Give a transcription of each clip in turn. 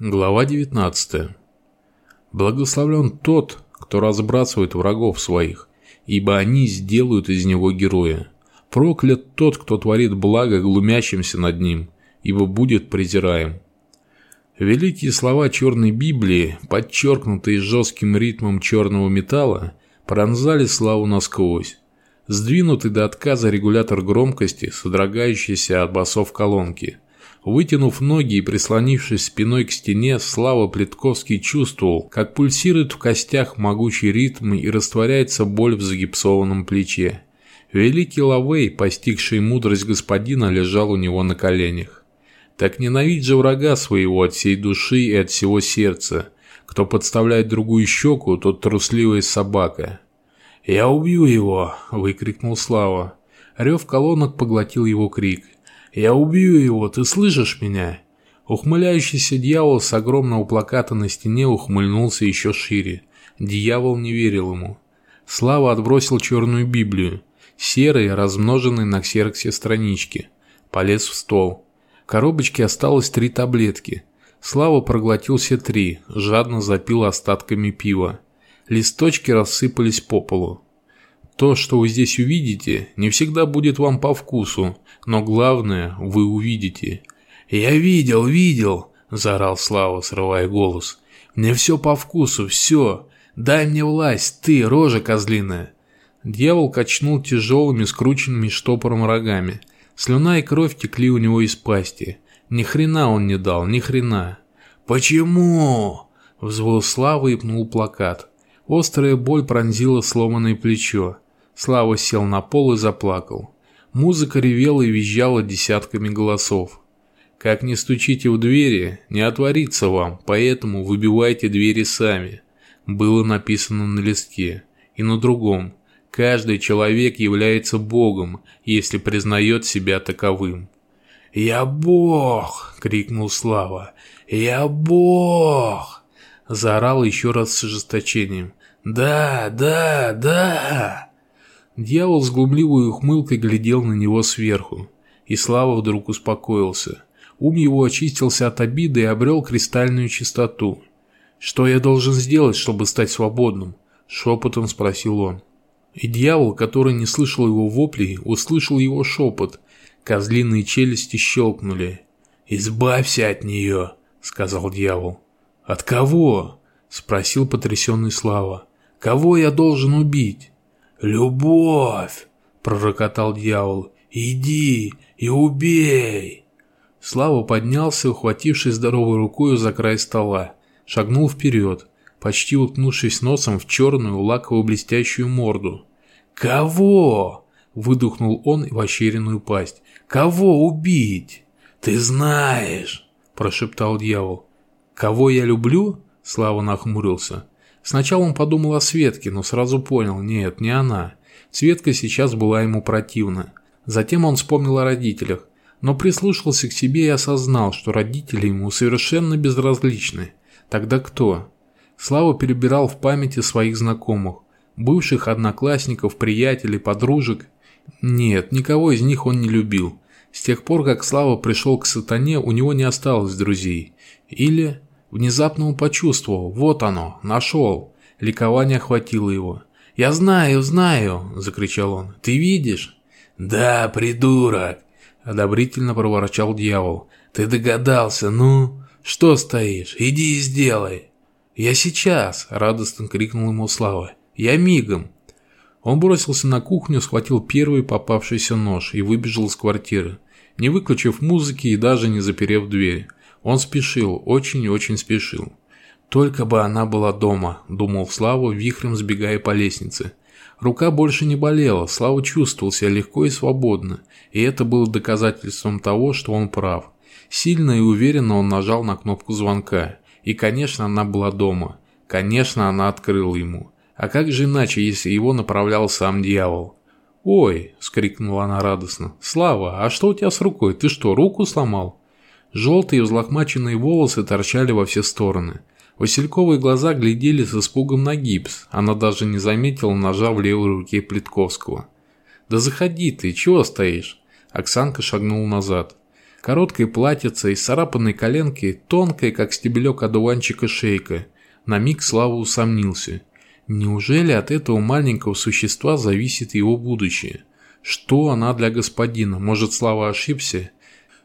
Глава 19. Благословлен тот, кто разбрасывает врагов своих, ибо они сделают из него героя. Проклят тот, кто творит благо глумящимся над ним, ибо будет презираем. Великие слова Черной Библии, подчеркнутые жестким ритмом черного металла, пронзали славу насквозь. Сдвинутый до отказа регулятор громкости, содрогающийся от басов колонки – Вытянув ноги и прислонившись спиной к стене, Слава Плетковский чувствовал, как пульсирует в костях могучий ритм и растворяется боль в загипсованном плече. Великий Лавей, постигший мудрость господина, лежал у него на коленях. Так ненавидь же врага своего от всей души и от всего сердца. Кто подставляет другую щеку, тот трусливая собака. «Я убью его!» – выкрикнул Слава. Рев колонок поглотил его крик. «Я убью его, ты слышишь меня?» Ухмыляющийся дьявол с огромного плаката на стене ухмыльнулся еще шире. Дьявол не верил ему. Слава отбросил черную Библию, серые, размноженные на ксероксе странички. Полез в стол. В коробочке осталось три таблетки. Слава проглотил все три, жадно запил остатками пива. Листочки рассыпались по полу. То, что вы здесь увидите, не всегда будет вам по вкусу, но главное вы увидите. «Я видел, видел!» – заорал Слава, срывая голос. «Мне все по вкусу, все! Дай мне власть, ты, рожа козлиная!» Дьявол качнул тяжелыми, скрученными штопором рогами. Слюна и кровь текли у него из пасти. Ни хрена он не дал, ни хрена. «Почему?» – взвыл Слава и пнул плакат. Острая боль пронзила сломанное плечо. Слава сел на пол и заплакал. Музыка ревела и визжала десятками голосов. Как не стучите в двери, не отворится вам, поэтому выбивайте двери сами. Было написано на листке. И на другом. Каждый человек является Богом, если признает себя таковым. «Я Бог!» — крикнул Слава. «Я Бог!» Заорал еще раз с ожесточением. «Да, да, да!» Дьявол с глумливой ухмылкой глядел на него сверху, и Слава вдруг успокоился. Ум его очистился от обиды и обрел кристальную чистоту. «Что я должен сделать, чтобы стать свободным?» – шепотом спросил он. И дьявол, который не слышал его воплей, услышал его шепот. Козлиные челюсти щелкнули. «Избавься от нее», – сказал дьявол. «От кого?» – спросил потрясенный Слава. «Кого я должен убить?» «Любовь!» – пророкотал дьявол. «Иди и убей!» Слава поднялся, ухватившись здоровой рукой за край стола, шагнул вперед, почти уткнувшись носом в черную лаково-блестящую морду. «Кого?» – выдохнул он в ощеренную пасть. «Кого убить?» «Ты знаешь!» – прошептал дьявол. «Кого я люблю?» – Слава нахмурился. Сначала он подумал о Светке, но сразу понял, нет, не она. Светка сейчас была ему противна. Затем он вспомнил о родителях, но прислушался к себе и осознал, что родители ему совершенно безразличны. Тогда кто? Слава перебирал в памяти своих знакомых, бывших одноклассников, приятелей, подружек. Нет, никого из них он не любил. С тех пор, как Слава пришел к сатане, у него не осталось друзей. Или Внезапно он почувствовал, вот оно, нашел. Ликование охватило его. «Я знаю, знаю!» – закричал он. «Ты видишь?» «Да, придурок!» – одобрительно проворчал дьявол. «Ты догадался, ну? Что стоишь? Иди и сделай!» «Я сейчас!» – радостно крикнул ему Слава. «Я мигом!» Он бросился на кухню, схватил первый попавшийся нож и выбежал из квартиры, не выключив музыки и даже не заперев дверь. Он спешил, очень и очень спешил. «Только бы она была дома», – думал Слава, вихрем сбегая по лестнице. Рука больше не болела, Слава чувствовал себя легко и свободно, и это было доказательством того, что он прав. Сильно и уверенно он нажал на кнопку звонка, и, конечно, она была дома. Конечно, она открыла ему. А как же иначе, если его направлял сам дьявол? «Ой!» – скрикнула она радостно. «Слава, а что у тебя с рукой? Ты что, руку сломал?» Желтые взлохмаченные волосы торчали во все стороны. Васильковые глаза глядели с испугом на гипс. Она даже не заметила ножа в левой руке Плитковского. «Да заходи ты, чего стоишь?» Оксанка шагнула назад. Короткое платьице и царапанной коленки, тонкая, как стебелек одуванчика шейка. На миг Слава усомнился. Неужели от этого маленького существа зависит его будущее? Что она для господина? Может, Слава ошибся?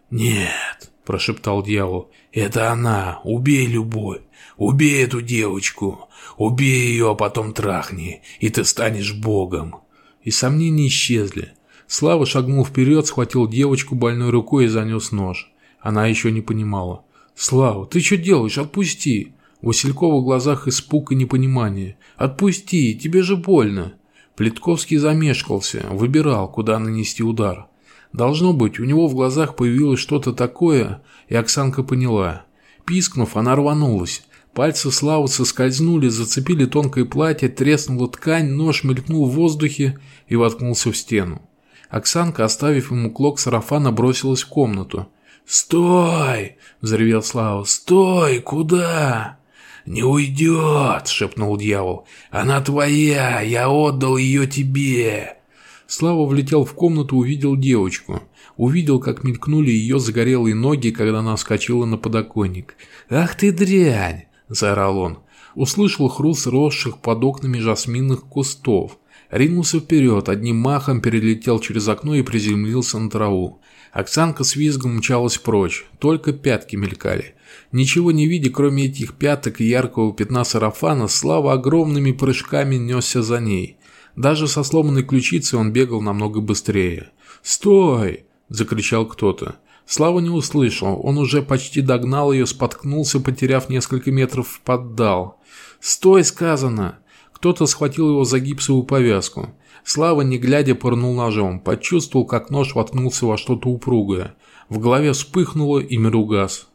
«Нет», – прошептал дьявол, – «это она. Убей любовь. Убей эту девочку. Убей ее, а потом трахни, и ты станешь богом». И сомнения исчезли. Слава шагнул вперед, схватил девочку больной рукой и занес нож. Она еще не понимала. «Слава, ты что делаешь? Отпусти!» В глазах испуг и непонимание. «Отпусти, тебе же больно!» Плитковский замешкался, выбирал, куда нанести удар. Должно быть, у него в глазах появилось что-то такое, и Оксанка поняла. Пискнув, она рванулась. Пальцы Славы соскользнули, зацепили тонкое платье, треснула ткань, нож мелькнул в воздухе и воткнулся в стену. Оксанка, оставив ему клок сарафана, бросилась в комнату. «Стой!» – взревел Слава. «Стой! Куда?» «Не уйдет!» – шепнул дьявол. «Она твоя! Я отдал ее тебе!» Слава влетел в комнату, увидел девочку. Увидел, как мелькнули ее загорелые ноги, когда она вскочила на подоконник. «Ах ты дрянь!» – заорал он. Услышал хруст росших под окнами жасминных кустов. Ринулся вперед, одним махом перелетел через окно и приземлился на траву. Оксанка с визгом мчалась прочь, только пятки мелькали. Ничего не видя, кроме этих пяток и яркого пятна сарафана, Слава огромными прыжками несся за ней. Даже со сломанной ключицей он бегал намного быстрее. «Стой!» – закричал кто-то. Слава не услышал, он уже почти догнал ее, споткнулся, потеряв несколько метров, поддал. «Стой!» – сказано. Кто-то схватил его за гипсовую повязку. Слава, не глядя, пырнул ножом, почувствовал, как нож воткнулся во что-то упругое. В голове вспыхнуло и мир угас.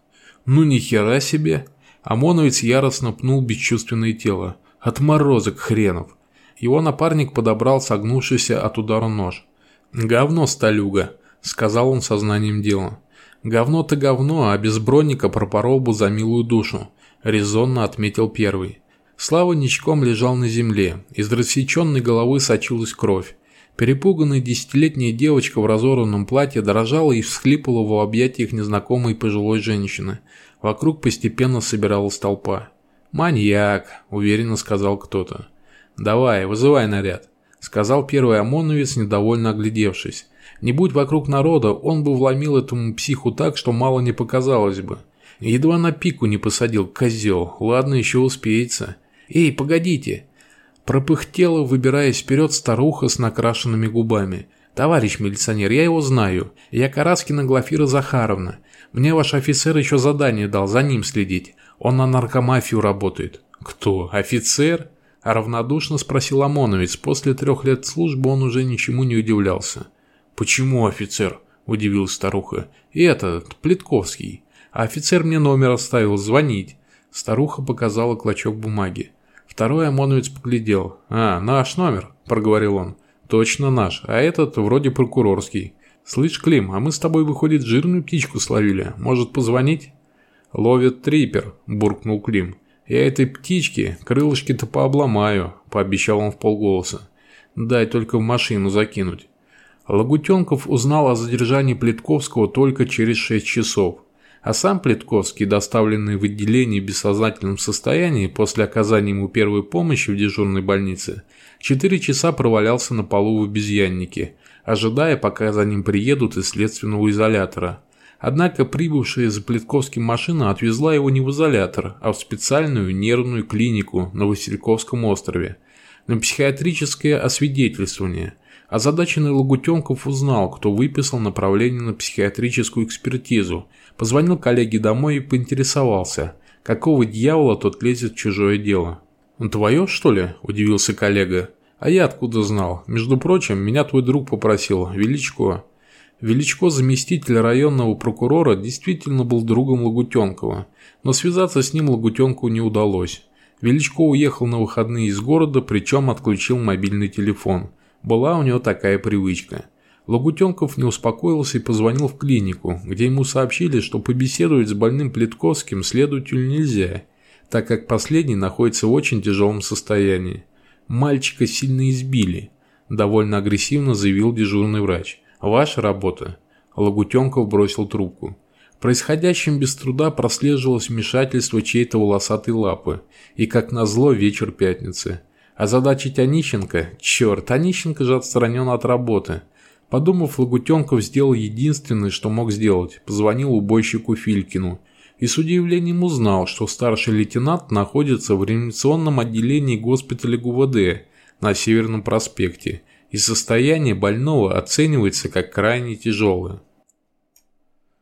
«Ну ни хера себе!» ОМОНовец яростно пнул бесчувственное тело. «Отморозок хренов!» Его напарник подобрал согнувшийся от удара нож. «Говно, сталюга», — сказал он сознанием дела. «Говно-то говно, а без броника пропорол бы за милую душу», — резонно отметил первый. Слава ничком лежал на земле, из рассеченной головы сочилась кровь. Перепуганная десятилетняя девочка в разорванном платье дрожала и всхлипывала в объятиях незнакомой пожилой женщины. Вокруг постепенно собиралась толпа. «Маньяк», – уверенно сказал кто-то. «Давай, вызывай наряд», – сказал первый ОМОНовец, недовольно оглядевшись. Не будь вокруг народа, он бы вломил этому психу так, что мало не показалось бы. Едва на пику не посадил, козел. Ладно, еще успеется. «Эй, погодите!» Пропыхтела, выбираясь вперед, старуха с накрашенными губами. «Товарищ милиционер, я его знаю. Я Караскина Глафира Захаровна. Мне ваш офицер еще задание дал, за ним следить. Он на наркомафию работает». «Кто? Офицер?» Равнодушно спросил ОМОНовец. После трех лет службы он уже ничему не удивлялся. «Почему офицер?» – удивилась старуха. «И этот, Плитковский. А офицер мне номер оставил, звонить». Старуха показала клочок бумаги. Второй ОМОНовец поглядел. «А, наш номер», – проговорил он. «Точно наш, а этот вроде прокурорский. Слышь, Клим, а мы с тобой, выходит, жирную птичку словили. Может, позвонить?» «Ловит трипер», – буркнул Клим. «Я этой птичке крылышки-то пообломаю», – пообещал он в полголоса. «Дай только в машину закинуть». Лагутенков узнал о задержании Плитковского только через шесть часов. А сам Плитковский, доставленный в отделение в бессознательном состоянии после оказания ему первой помощи в дежурной больнице, четыре часа провалялся на полу в обезьяннике, ожидая, пока за ним приедут из следственного изолятора. Однако прибывшая за Плитковским машина отвезла его не в изолятор, а в специальную нервную клинику на Васильковском острове, на психиатрическое освидетельствование. Озадаченный Лагутенков узнал, кто выписал направление на психиатрическую экспертизу, позвонил коллеге домой и поинтересовался, какого дьявола тот лезет в чужое дело. «Твое, что ли?» – удивился коллега. «А я откуда знал? Между прочим, меня твой друг попросил, Величко». Величко, заместитель районного прокурора, действительно был другом Лагутенкова, но связаться с ним Лагутенку не удалось. Величко уехал на выходные из города, причем отключил мобильный телефон. Была у него такая привычка. Лагутенков не успокоился и позвонил в клинику, где ему сообщили, что побеседовать с больным Плитковским следователю нельзя, так как последний находится в очень тяжелом состоянии. Мальчика сильно избили, довольно агрессивно заявил дежурный врач. Ваша работа. Лагутенков бросил трубку. происходящем без труда прослеживалось вмешательство чьей-то волосатой лапы, и, как назло, вечер пятницы. А задачить Онищенко? Черт, Онищенко же отстранен от работы. Подумав, Лагутенков сделал единственное, что мог сделать. Позвонил убойщику Филькину. И с удивлением узнал, что старший лейтенант находится в реанимационном отделении госпиталя ГУВД на Северном проспекте, и состояние больного оценивается как крайне тяжелое.